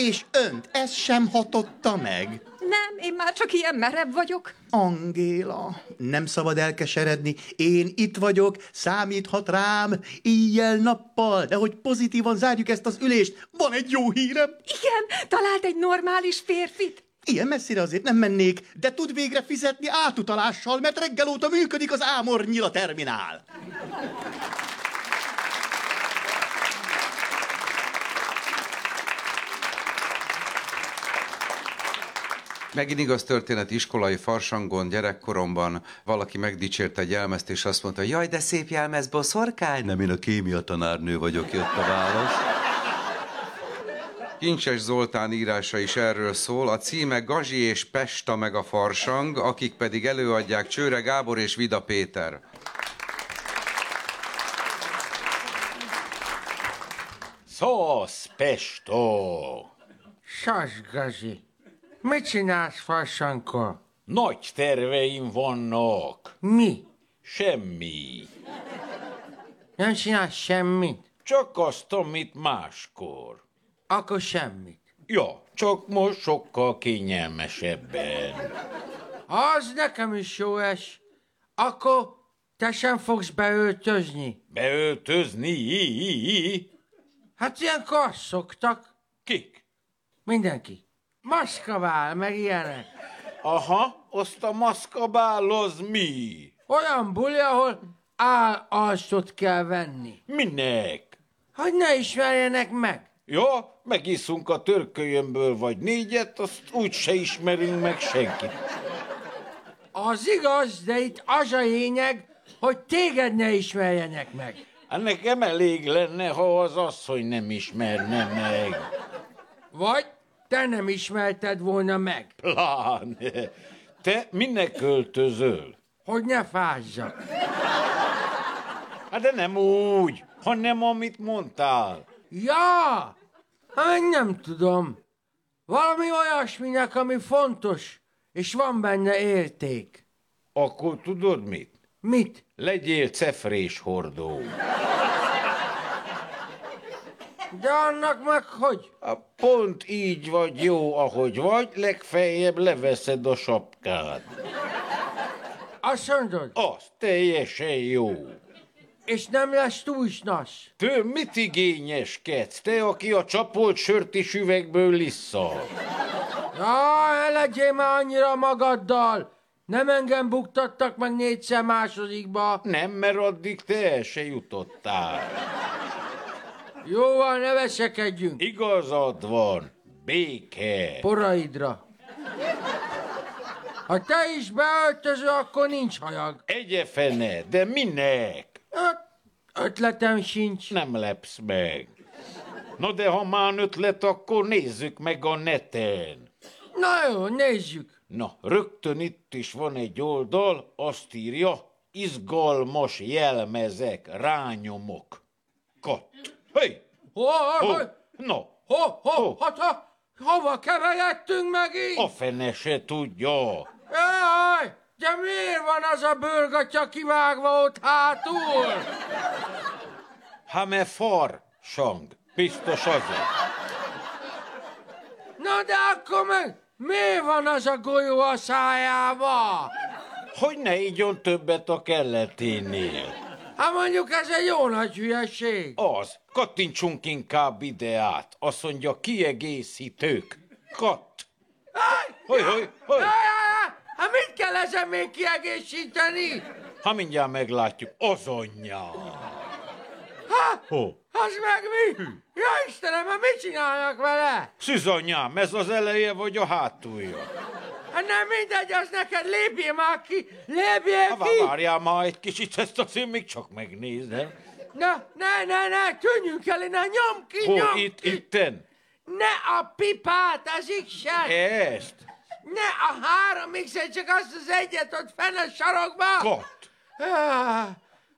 S10: És önt ez sem hatotta meg?
S11: Nem, én már csak ilyen merev vagyok.
S10: Angéla, nem szabad elkeseredni. Én itt vagyok, számíthat rám, éjjel-nappal, de hogy pozitívan zárjuk ezt az ülést, van egy jó hírem.
S11: Igen, talált egy normális férfit.
S10: Ilyen messzire azért nem mennék, de tud végre fizetni átutalással, mert reggel óta működik az Ámor Nyila terminál.
S2: Megint igaz történet iskolai farsangon, gyerekkoromban valaki megdicsérte egy jelmezt, és azt mondta, jaj, de szép jelmez, boszorkány. Nem, én a kémia tanárnő vagyok, jött a válasz. Kincses Zoltán írása is erről szól. A címe Gazsi és Pesta meg a farsang, akik pedig előadják Csőre Gábor és Vida Péter.
S12: Szosz, Pesto!
S13: Sas, Gazi. Mit csinálsz farsankor?
S12: Nagy terveim vannak.
S13: Mi?
S12: Semmi.
S13: Nem csinálsz semmit?
S12: Csak azt, amit máskor.
S13: Akkor semmit.
S12: Ja, csak most sokkal kényelmesebben.
S13: Az nekem is jó es. Akkor te sem fogsz beöltözni.
S12: Beöltözni?
S13: Hát ilyenkor azt szoktak.
S12: Kik?
S13: Mindenki. Maszkavál, meg ilyenek.
S12: Aha, azt a maszkabál az mi?
S13: Olyan buli, ahol áll alstot kell venni.
S12: Minek?
S13: Hogy ne ismerjenek meg.
S12: Ja, megiszunk a törkölyömből vagy négyet, azt úgy se ismerünk meg senkit.
S13: Az igaz, de itt az a lényeg, hogy téged ne ismerjenek meg.
S12: Hát nekem elég lenne, ha az asszony nem ismerne meg.
S13: Vagy te nem ismerted volna meg.
S12: Pláne. Te minek költözöl?
S13: Hogy ne fázzak.
S12: Hát de nem úgy, hanem amit mondtál.
S13: Ja! Hát nem tudom. Valami olyasminek, ami fontos, és van benne érték.
S12: Akkor tudod mit?
S13: Mit?
S12: Legyél cefrés hordó.
S13: De annak meg hogy?
S12: A pont így vagy jó, ahogy vagy, legfeljebb leveszed a sapkád.
S13: Azt mondod?
S12: Az teljesen jó.
S13: És nem lesz túlsnas.
S12: Te mit igényeskedsz? Te, aki a csapolt sört is üvegből lisszal.
S13: Ja, legyél már annyira magaddal. Nem engem buktattak meg négyszer másodikba.
S12: Nem, mert addig te el se jutottál.
S13: Jó van, ne veszekedjünk.
S12: Igazad van. Béke.
S13: Poraidra. Ha te is beöltözöl, akkor nincs hajag.
S12: Egye fene, de minek?
S13: Öt, ötletem sincs.
S12: Nem lepsz meg. No de ha már ötlet, akkor nézzük meg a neten.
S13: Na jó, nézzük.
S12: Na, rögtön itt is van egy oldal, azt írja, izgalmas jelmezek, rányomok. Kat. Hé!
S13: Ho, ho,
S12: Ho!
S13: ho,
S12: No,
S13: ho, ho, hát ha, hova keveredtünk megint?
S12: a fene se tudja.
S13: Jaj, de miért van az a bőrgatya kivágva ott hátul?
S12: Ha me far, sang. Biztos azért.
S13: Na de akkor meg miért van az a golyó a szájába?
S12: Hogy ne igyon többet a kelleténél.
S13: Hát mondjuk ez egy jó nagy hülyeség.
S12: Az, kattintsunk inkább ide át. Azt mondja, kiegészítők. Katt.
S13: Jaj, jaj, jaj, Hát mit kell ezen még kiegészíteni?
S12: Ha mindjárt meglátjuk, az anyja.
S13: Ha,
S12: Ho.
S13: az meg mi? Ja Istenem, hát mit csinálnak vele?
S12: Szűzanyám, ez az eleje vagy a hátulja?
S13: Hát nem mindegy, az neked lépjél már ki, lépjél
S12: Ha
S13: ki!
S12: várjál már egy kicsit, ezt azért még csak megnézem.
S13: Na, ne, ne, ne, tűnjünk el innen, nyom ki,
S12: Hol,
S13: nyom
S12: itt,
S13: ki!
S12: itten?
S13: Ne a pipát, az ikset!
S12: Ezt?
S13: Ne a három mixet, csak azt az egyet ott fenn a sarokba!
S12: Kat.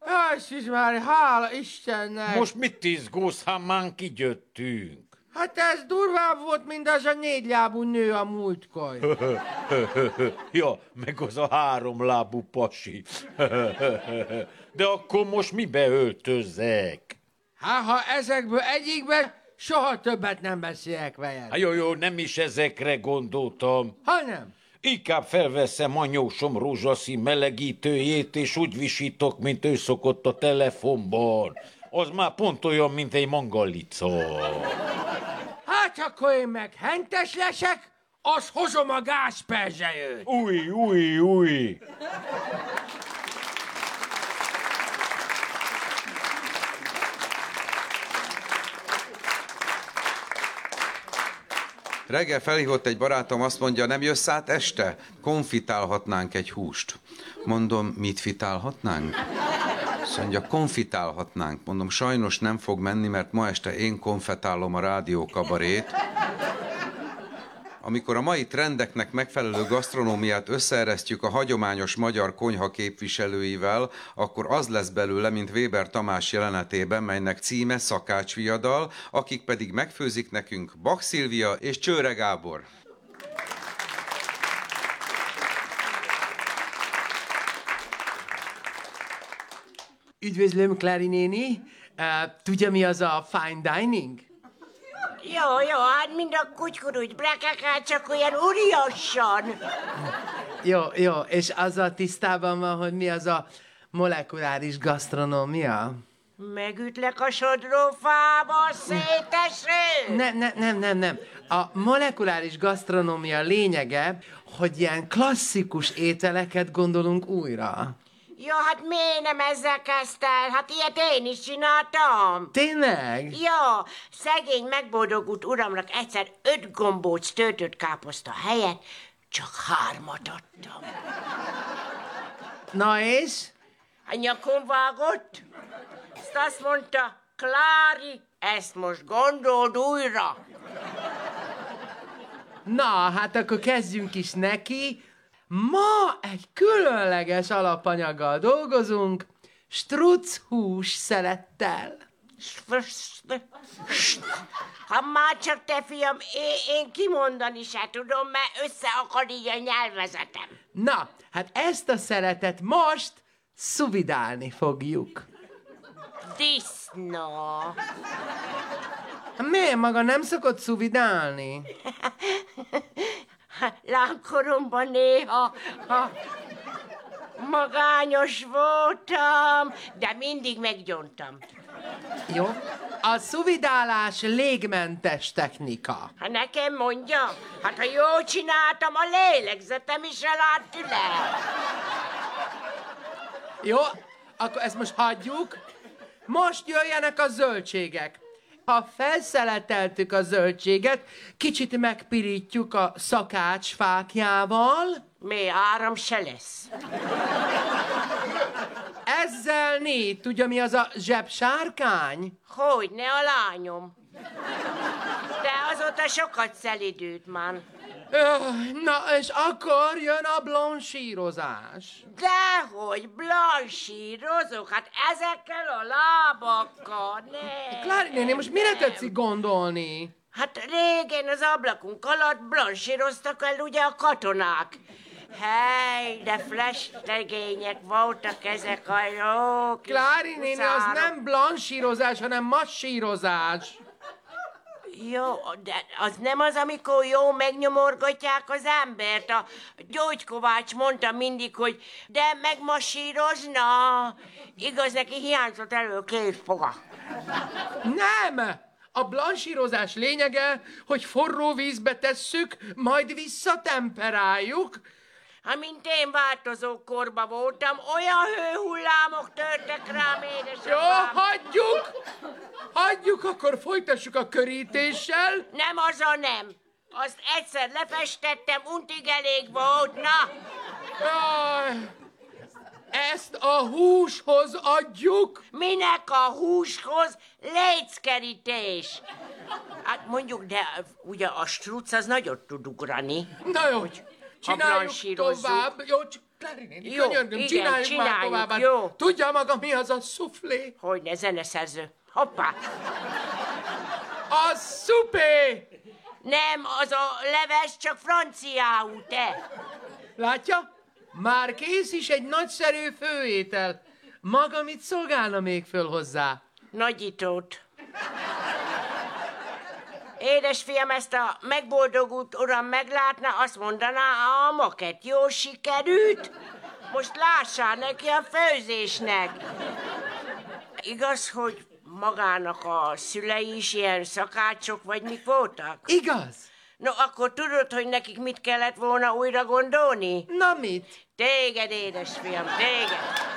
S13: Jaj, Szűz már, hála Istennek!
S12: Most mit izgulsz, ha már kigyöttünk?
S13: Hát ez durvább volt, mint az a négylábú nő a múltkor. *laughs*
S12: ja, meg az a háromlábú pasi. *laughs* De akkor most mibe öltözzek?
S13: Hát, ha ezekből egyikben soha többet nem beszélek veled.
S12: Hát jó, jó, nem is ezekre gondoltam.
S13: Hanem?
S12: Inkább felveszem anyósom rózsaszín melegítőjét, és úgy visítok, mint ő szokott a telefonban. Az már pont olyan, mint egy mangalica.
S13: Hát akkor én meg hentes lesek, az hozom a gázperzselyőt.
S12: Új, új, új.
S2: Reggel felhívott egy barátom, azt mondja, nem jössz át este? Konfitálhatnánk egy húst. Mondom, mit fitálhatnánk? Mondja, konfitálhatnánk. Mondom, sajnos nem fog menni, mert ma este én konfetálom a rádió kabarét, Amikor a mai trendeknek megfelelő gasztronómiát összeeresztjük a hagyományos magyar konyha képviselőivel, akkor az lesz belőle, mint Weber Tamás jelenetében, melynek címe Szakácsviadal, akik pedig megfőzik nekünk Bak Szilvia és Csőre Gábor.
S14: Üdvözlöm, Klári néni. Uh, tudja, mi az a fine dining?
S6: Jó, jó, hát mind a kutykurugy blekekát, csak olyan uriasan.
S14: Jó, jó, és azzal tisztában van, hogy mi az a molekuláris gasztronómia?
S6: Megütlek a sodrófába, széteső!
S14: Nem, nem, nem, nem, nem. A molekuláris gasztronómia lényege, hogy ilyen klasszikus ételeket gondolunk újra.
S6: Ja, hát miért nem ezzel kezdtél? Hát ilyet én is csináltam.
S14: Tényleg?
S6: Ja, szegény megboldogult uramnak egyszer öt gombóc töltött káposzta helyett csak hármat adtam.
S14: Na és?
S6: A nyakon vágott, ezt azt mondta, Klári, ezt most gondold újra.
S14: Na, hát akkor kezdjünk is neki. Ma egy különleges alapanyaggal dolgozunk, struc hús szelettel.
S6: Ha már csak te, fiam, én, én kimondani se tudom, mert összeakad így a nyelvezetem.
S14: Na, hát ezt a szeletet most szuvidálni fogjuk.
S6: Disznó.
S14: Miért maga nem szokott szuvidálni? *laughs*
S6: Lánykoromban néha ha magányos voltam, de mindig meggyontam.
S14: Jó. A szuvidálás légmentes technika.
S6: Ha nekem mondja, hát ha jól csináltam, a lélegzetem is elállt le.
S14: Jó, akkor ezt most hagyjuk. Most jöjjenek a zöldségek. Ha felszeleteltük a zöldséget, kicsit megpirítjuk a szakács fákjával.
S6: Mi áram se lesz.
S14: Ezzel né, tudja mi az a zsebsárkány?
S6: Hogy ne a lányom. De azóta sokat szelidült már.
S14: Öh, Na, és akkor jön a blonsírozás.
S6: Dehogy, blansírozok, hát ezekkel a lábakkal, ne.
S14: Klári néni, most mire tetszik gondolni?
S6: Hát régen az ablakunk alatt blansíroztak el ugye a katonák. Hely, de flash-tegények voltak ezek a jó
S14: Klári néni, az nem blansírozás, hanem massírozás.
S6: Jó, de az nem az, amikor jó megnyomorgatják az embert. A Gyógykovács mondta mindig, hogy de megmasírozna. Igaz, neki hiányzott elő két foga.
S14: Nem! A blansírozás lényege, hogy forró vízbe tesszük, majd visszatemperáljuk.
S6: Ha mint én változó korba voltam, olyan hőhullámok törtek rám,
S14: Jó,
S6: édesapám.
S14: hagyjuk! Hagyjuk, akkor folytassuk a körítéssel.
S6: Nem az a nem. Azt egyszer lefestettem, untig elég volt, na.
S14: Jaj, ezt a húshoz adjuk.
S6: Minek a húshoz léckerítés? Hát mondjuk, de ugye a struc az nagyot tud ugrani.
S14: Na jó, csináljuk tovább. Jó, csak néni,
S6: Jó,
S14: könyörgöm,
S6: igen,
S14: csináljuk, már
S6: csináljuk,
S14: tovább. Hát
S6: jó.
S14: Tudja maga, mi az a szuflé?
S6: Hogyne, zeneszerző. Hoppá!
S14: A szupé!
S6: Nem, az a leves, csak franciául, te.
S14: Látja? Már kész is egy nagyszerű főétel. Maga mit szolgálna még föl hozzá?
S6: Nagyítót. Édesfiam, ezt a megboldogult uram meglátna, azt mondaná, a maket jó sikerült. Most lássál neki a főzésnek. Igaz, hogy magának a szülei is ilyen szakácsok, vagy mik voltak?
S14: Igaz?
S6: No, akkor tudod, hogy nekik mit kellett volna újra gondolni?
S14: Na mit?
S6: Téged, édesfiam, téged.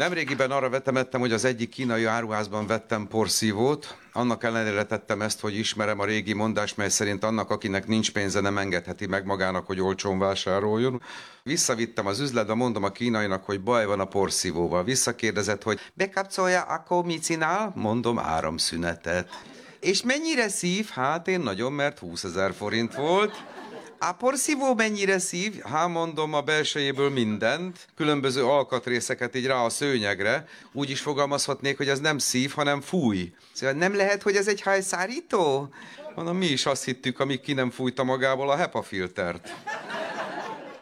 S2: Nemrégiben arra vetemettem, hogy az egyik kínai áruházban vettem porszívót. Annak ellenére tettem ezt, hogy ismerem a régi mondást, mely szerint annak, akinek nincs pénze, nem engedheti meg magának, hogy olcsón vásároljon. Visszavittem az üzletbe, mondom a kínainak, hogy baj van a porszívóval. Visszakérdezett, hogy bekapcsolja, akkor mit csinál? Mondom, áramszünetet. És mennyire szív? Hát én nagyon, mert 20 ezer forint volt. A porszívó mennyire szív? Hát mondom a belsejéből mindent, különböző alkatrészeket így rá a szőnyegre. Úgy is fogalmazhatnék, hogy ez nem szív, hanem fúj. Szóval nem lehet, hogy ez egy hajszárító? Mondom, mi is azt hittük, amíg ki nem fújta magából a HEPA filtert.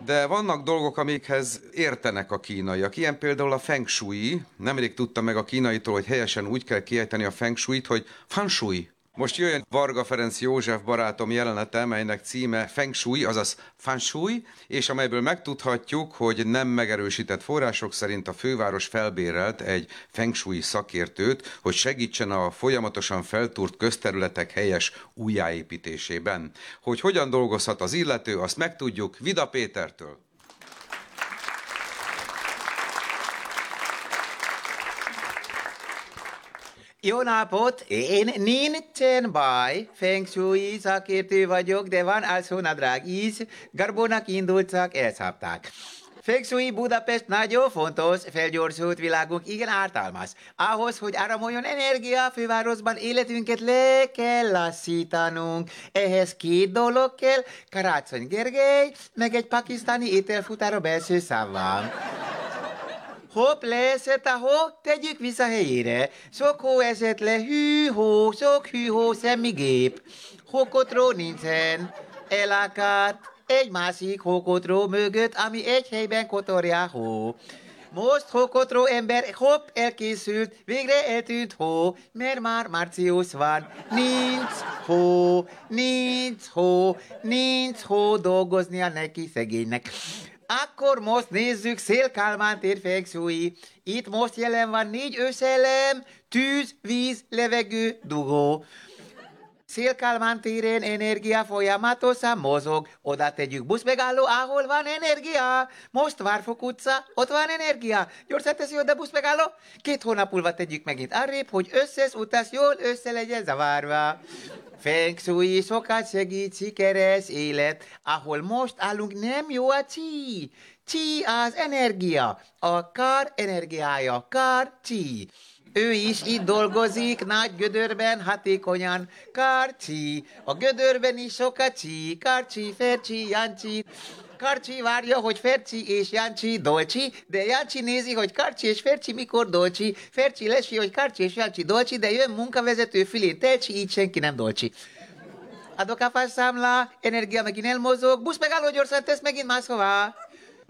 S2: De vannak dolgok, amikhez értenek a kínaiak. Ilyen például a feng shui. Nemrég tudtam meg a kínaitól, hogy helyesen úgy kell kiejteni a feng shuit, hogy feng shui. Most jöjjön Varga Ferenc József barátom jelenete, melynek címe Feng Shui, azaz Shui, és amelyből megtudhatjuk, hogy nem megerősített források szerint a főváros felbérelt egy Feng Shui szakértőt, hogy segítsen a folyamatosan feltúrt közterületek helyes újjáépítésében. Hogy hogyan dolgozhat az illető, azt megtudjuk Vida Pétertől.
S3: Jó napot! Én nincsen baj, Feng Shui szakértő vagyok, de van alszó nadrág is, Garbónak indultak, elszapták. Feng Shui Budapest nagyon fontos, felgyorsult világunk igen ártalmas. Ahhoz, hogy áramoljon energia a fővárosban, életünket le kell lassítanunk. Ehhez két dolog kell, Karácsony Gergely, meg egy pakisztáni ételfutár a belső szavvam. Hopp, leesett a hó, tegyük vissza helyére. Sok hó esett le, hű hó, sok hű hó, semmi gép. Hókotró nincsen, elakádt egy másik hókotró mögött, ami egy helyben kotorja hó. Most hókotró ember, hopp, elkészült, végre eltűnt hó, mert már március van. Nincs hó, nincs hó, nincs hó dolgoznia neki szegénynek. Akkor most nézzük Szélkálmán tér Feng Shui. Itt most jelen van négy őszellem, tűz, víz, levegő, dugó. Szélkálmán téren energia folyamatosan mozog. Oda tegyük buszmegálló, ahol van energia. Most Várfok utca, ott van energia. Gyorsan teszi oda buszmegálló. Két hónap múlva tegyük megint arrébb, hogy összes utas jól össze legyen zavarva. Feng Shui sokat segít sikeres élet, ahol most állunk nem jó a chi. Chi az energia, a kár energiája, kár chi. Ő is itt dolgozik, nagy gödörben, hatékonyan. Kárcsi, a gödörben is sok a csi. Kárcsi, Fercsi, Jancsi. Karcsi várja, hogy Ferci és Jancsi dolcsi, de Jancsi nézi, hogy Karcsi és Ferci mikor dolcsi. Ferci lesi, hogy Karcsi és Jancsi dolcsi, de jön munkavezető filén telcsi, így senki nem dolcsi. Adok a számla, energia megint elmozog, busz megálló gyorsan tesz megint máshová.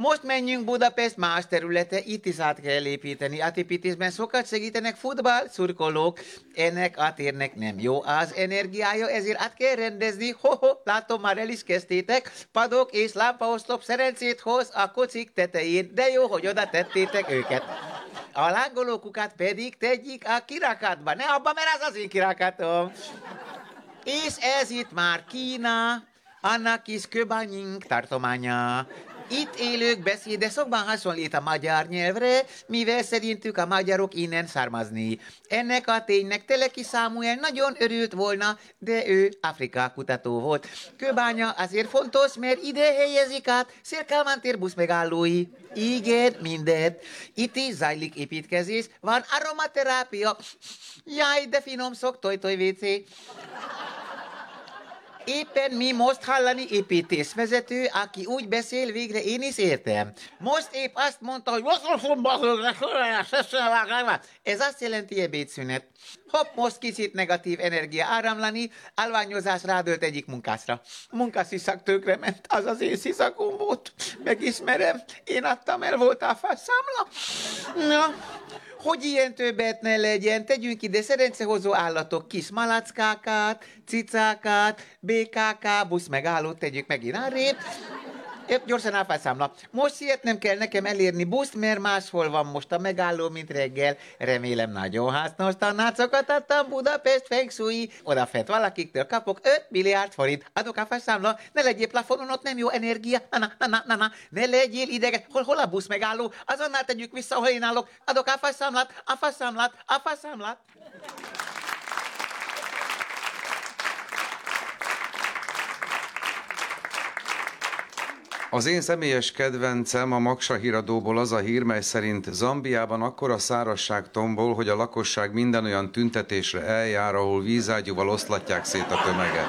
S3: Most menjünk Budapest más területe, itt is át kell építeni. Átépítésben sokat segítenek futball, szurkolók. Ennek átérnek nem jó az energiája, ezért át kell rendezni. Ho-ho, látom, már el is kezdtétek. Padok és lámpaoszlop szerencét hoz a kocik tetején, de jó, hogy oda tettétek őket. A lángolókukat pedig tegyik a kirakátba. Ne abba, mert az az én kirakátom. És ez itt már Kína, annak is köbanyink tartománya. Itt élők beszéde szokban hasonlít a magyar nyelvre, mivel szerintük a magyarok innen származni. Ennek a ténynek Teleki Sámuel nagyon örült volna, de ő Afrika kutató volt. Köbánya azért fontos, mert ide helyezik át Szélkálmán tér megállói. Igen, mindent. Itt is zajlik építkezés, van aromaterápia. Jaj, de finom szok, toj, toj, WC. Éppen mi most hallani építészvezető, aki úgy beszél, végre én is értem. Most épp azt mondta, hogy ez azt jelenti ebédszünet. Hopp, most kicsit negatív energia áramlani, állványozás rádölt egyik munkászra. Munkásziszak tökre ment, az az én sziszakom volt. Megismerem, én adtam el, volt a számla. Na, hogy ilyen többet ne legyen, tegyünk ide szerencehozó állatok, kis malackákát, cicákát, BKK, busz megállót tegyük megint arrébb. Épp gyorsan áfászámla. Most sietnem kell nekem elérni buszt, mert máshol van most a megálló, mint reggel. Remélem nagyon hasznos tanácsokat adtam Budapest Feng Shui. Odafent valakiktől kapok 5 milliárd forint. Adok áfászámla, ne legyél plafonon, ott nem jó energia. Na, na, na, na, na, ne legyél ideges. Hol, hol a busz megálló? Azonnal tegyük vissza, hol én állok. Adok áfászámlát, áfászámlát, áfászámlát.
S2: Az én személyes kedvencem a Maksa híradóból az a hír, mely szerint Zambiában akkora szárazság tombol, hogy a lakosság minden olyan tüntetésre eljár, ahol vízágyúval oszlatják szét a tömeget.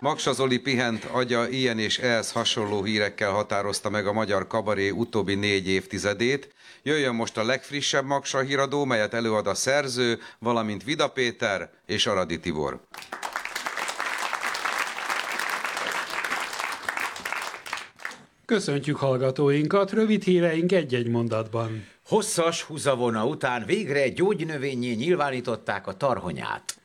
S2: Maksa Zoli pihent agya ilyen és ehhez hasonló hírekkel határozta meg a magyar kabaré utóbbi négy évtizedét. Jöjjön most a legfrissebb Maksa híradó, melyet előad a szerző, valamint Vida Péter és Aradi Tibor.
S15: Köszöntjük hallgatóinkat, rövid híreink egy-egy mondatban.
S1: Hosszas húzavona után végre gyógynövényé nyilvánították a tarhonyát.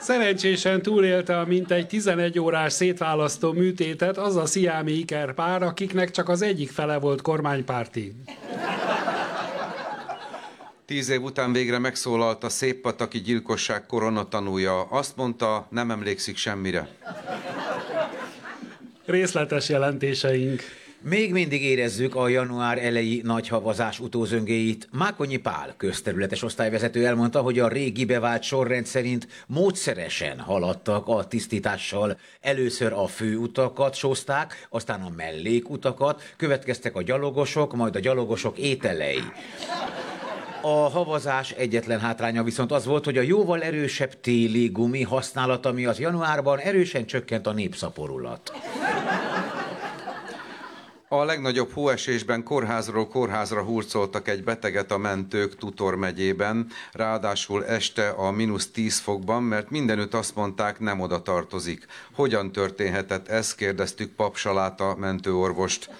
S15: Szerencsésen túlélte a mintegy 11 órás szétválasztó műtétet az a sziámi ikerpár, akiknek csak az egyik fele volt kormánypárti.
S2: Tíz év után végre megszólalt a széppataki gyilkosság koronatanúja. Azt mondta, nem emlékszik semmire.
S15: Részletes jelentéseink.
S1: Még mindig érezzük a január elejé nagy havazás utózöngéit. Mákonyi Pál, közterületes osztályvezető elmondta, hogy a régi bevált sorrend szerint módszeresen haladtak a tisztítással. Először a főutakat sózták, aztán a mellékutakat, következtek a gyalogosok, majd a gyalogosok ételei. A havazás egyetlen hátránya viszont az volt, hogy a jóval erősebb téli gumi használata miatt januárban erősen csökkent a népszaporulat.
S2: A legnagyobb hóesésben kórházról kórházra hurcoltak egy beteget a mentők Tutor megyében, ráadásul este a mínusz 10 fokban, mert mindenütt azt mondták, nem oda tartozik. Hogyan történhetett ez, kérdeztük Papsaláta mentőorvost.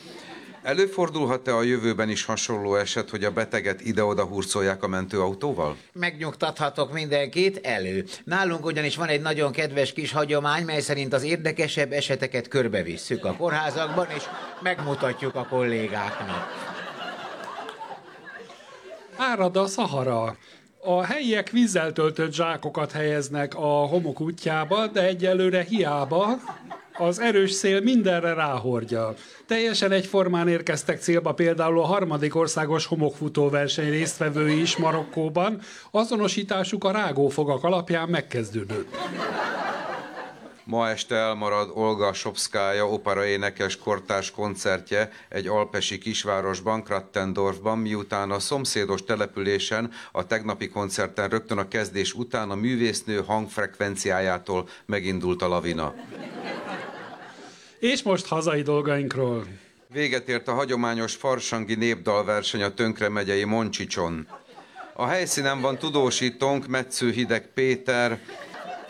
S2: Előfordulhat-e a jövőben is hasonló eset, hogy a beteget ide-oda hurcolják a mentőautóval?
S3: Megnyugtathatok mindenkit, elő. Nálunk ugyanis van egy nagyon kedves kis hagyomány, mely szerint az érdekesebb eseteket körbevisszük a kórházakban, és megmutatjuk a kollégáknak.
S15: Árad a Szahara. A helyiek vízzel töltött zsákokat helyeznek a homok útjába, de egyelőre hiába, az erős szél mindenre ráhordja. Teljesen egyformán érkeztek célba például a harmadik országos homokfutó verseny résztvevői is Marokkóban, azonosításuk a rágófogak alapján megkezdődött.
S2: Ma este elmarad Olga Sopszkája operaénekes kortárs koncertje egy alpesi kisvárosban, Krattendorfban, miután a szomszédos településen a tegnapi koncerten rögtön a kezdés után a művésznő hangfrekvenciájától megindult a lavina.
S15: És most hazai dolgainkról.
S2: Véget ért a hagyományos farsangi népdalverseny a Tönkre megyei Moncsicson. A helyszínen van tudósítónk Metsző Hideg Péter.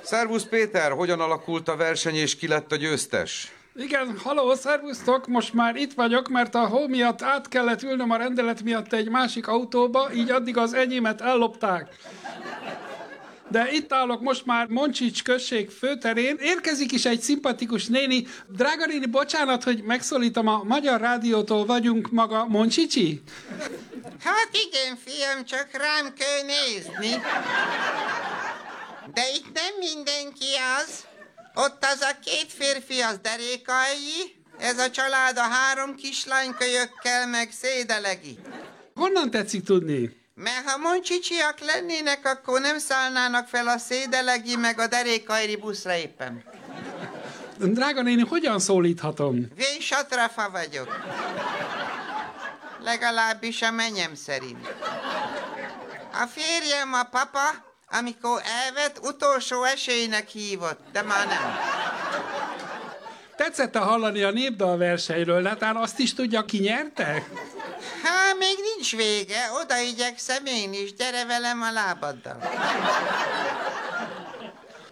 S2: Szervusz Péter, hogyan alakult a verseny és ki lett a győztes?
S15: Igen, haló, szervusztok, most már itt vagyok, mert a hó miatt át kellett ülnöm a rendelet miatt egy másik autóba, így addig az enyémet ellopták. De itt állok most már Moncsics község főterén. Érkezik is egy szimpatikus néni. Drága néni, bocsánat, hogy megszólítom, a Magyar Rádiótól vagyunk maga Moncsicsi?
S4: Hát igen, fiam, csak rám kell nézni. De itt nem mindenki az. Ott az a két férfi, az derékai, ez a család a három kislánykölyökkel meg szédelegi.
S15: Honnan tetszik tudni?
S4: Mert ha moncsicsiak lennének, akkor nem szállnának fel a szédelegi meg a derékairi buszra éppen.
S15: Drága néni, hogyan szólíthatom?
S4: Vén satrafa vagyok. Legalábbis a menyem szerint. A férjem, a papa, amikor elvett, utolsó esélynek hívott, de már nem.
S15: Tetszett hallani a népdalversenyről, de talán azt is tudja, ki nyerte?
S4: Hát, még nincs vége, oda igyekszem én is, gyere velem a lábaddal.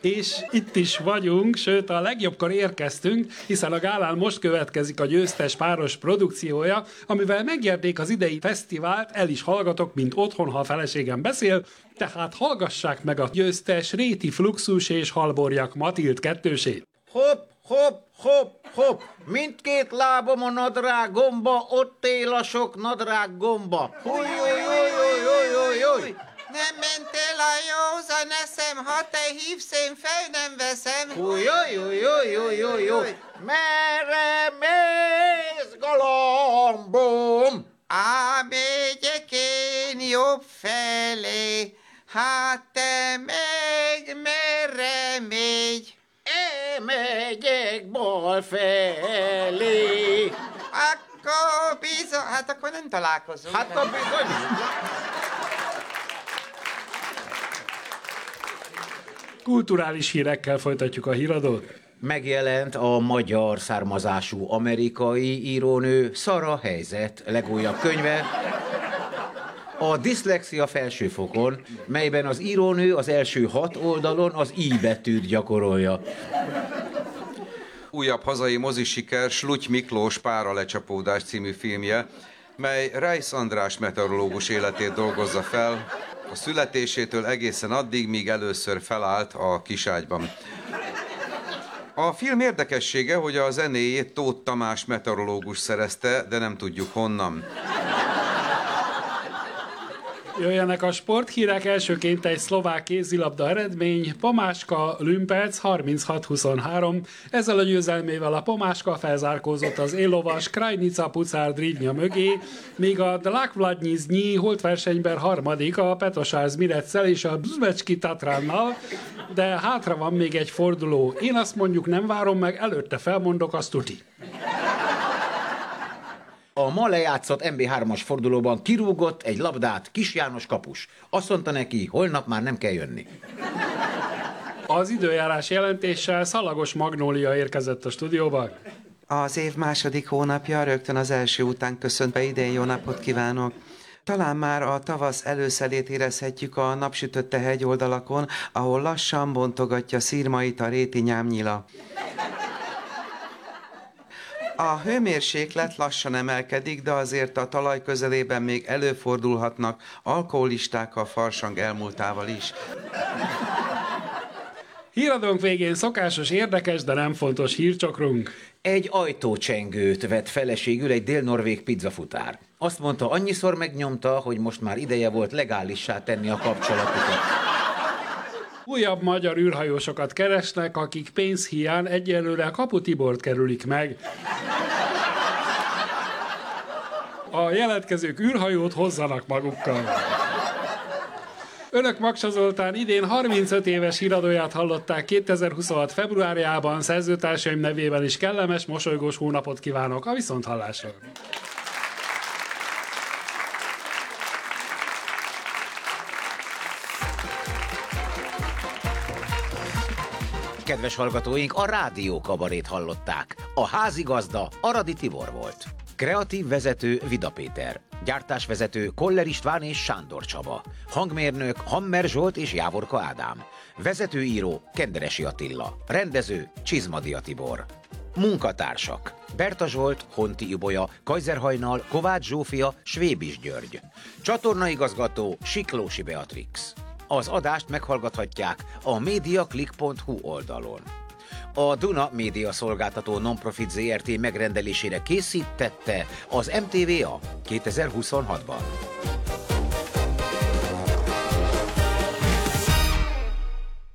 S15: És itt is vagyunk, sőt a legjobbkor érkeztünk, hiszen a gálán most következik a győztes páros produkciója, amivel megnyerték az idei fesztivált, el is hallgatok, mint otthon, ha a feleségem beszél, tehát hallgassák meg a győztes Réti Fluxus és Halborjak Matild kettősét.
S3: Hopp, Hopp, hopp, hopp, mindkét lábam a nadrág gomba, ott él a sok nadrág gomba. Húj, húj, húj, húj, húj, húj, húj.
S4: Nem mentél a józan eszem, ha te hívsz, én fel nem veszem.
S3: Húj, húj, húj, húj. Merre mész, galambom?
S4: Á, megyek én jobb felé, hát te meg merre megy?
S3: Én megyek bal felé.
S4: Akkor bizony, hát akkor nem találkozunk.
S3: Hát a bizony.
S15: Kulturális hírekkel folytatjuk a híradót.
S1: Megjelent a magyar származású amerikai írónő Szara Helyzet legújabb könyve, a diszlexia felsőfokon, melyben az írónő az első hat oldalon az I betűt gyakorolja.
S2: Újabb hazai mozisiker Sluty Miklós Pára lecsapódás című filmje, mely Reis András meteorológus életét dolgozza fel, a születésétől egészen addig, míg először felállt a kiságyban. A film érdekessége, hogy a zenéjét Tóth Tamás meteorológus szerezte, de nem tudjuk honnan.
S15: Jöjjenek a sporthírek, elsőként egy szlovák kézilabda eredmény, Pomáska Lümpec 36-23, ezzel a győzelmével a Pomáska felzárkózott az élovas Krajnica Pucár Drívnya mögé, míg a Dlakvladnyiznyi holtversenyben harmadik a Petosár Miretszel és a Bzmecski Tatránnal, de hátra van még egy forduló. Én azt mondjuk nem várom meg, előtte felmondok, azt tuti.
S1: A ma lejátszott MB3-as fordulóban kirúgott egy labdát Kis János kapus. Azt mondta neki, holnap már nem kell jönni.
S15: Az időjárás jelentéssel Szalagos Magnólia érkezett a stúdióba.
S4: Az év második hónapja rögtön az első után köszönt be idén jó napot kívánok. Talán már a tavasz előszelét érezhetjük a napsütötte hegyoldalakon, ahol lassan bontogatja szírmait a réti nyámnyila. A hőmérséklet lassan emelkedik, de azért a talaj közelében még előfordulhatnak alkoholisták a farsang elmúltával is.
S15: Híradónk végén szokásos, érdekes, de nem fontos hírcsokrunk.
S1: Egy ajtócsengőt vett feleségül egy dél-norvég pizzafutár. Azt mondta, annyiszor megnyomta, hogy most már ideje volt legálissá tenni a kapcsolatukat.
S15: Újabb magyar űrhajósokat keresnek, akik pénzhiány egyelőre Kapu Tibort kerülik meg. A jelentkezők űrhajót hozzanak magukkal. Önök Maksa Zoltán idén 35 éves híradóját hallották 2026. februárjában, szerzőtársaim nevében is kellemes, mosolygós hónapot kívánok a viszonthallásra.
S1: Kedves hallgatóink, a rádió kabarét hallották. A házigazda Aradi Tibor volt. Kreatív vezető Vida Péter. Gyártásvezető Koller István és Sándor Csaba. Hangmérnök Hammer Zsolt és Jávorka Ádám. Vezetőíró Kenderesi Attila. Rendező Csizmadia Tibor. Munkatársak Berta Zsolt, Honti Ibolya, Kajzerhajnal, Kovács Zsófia, Svébis György. Csatornaigazgató Siklósi Beatrix. Az adást meghallgathatják a mediaclick.hu oldalon. A Duna Média Szolgáltató Nonprofit ZRT megrendelésére készítette az MTVA 2026-ban.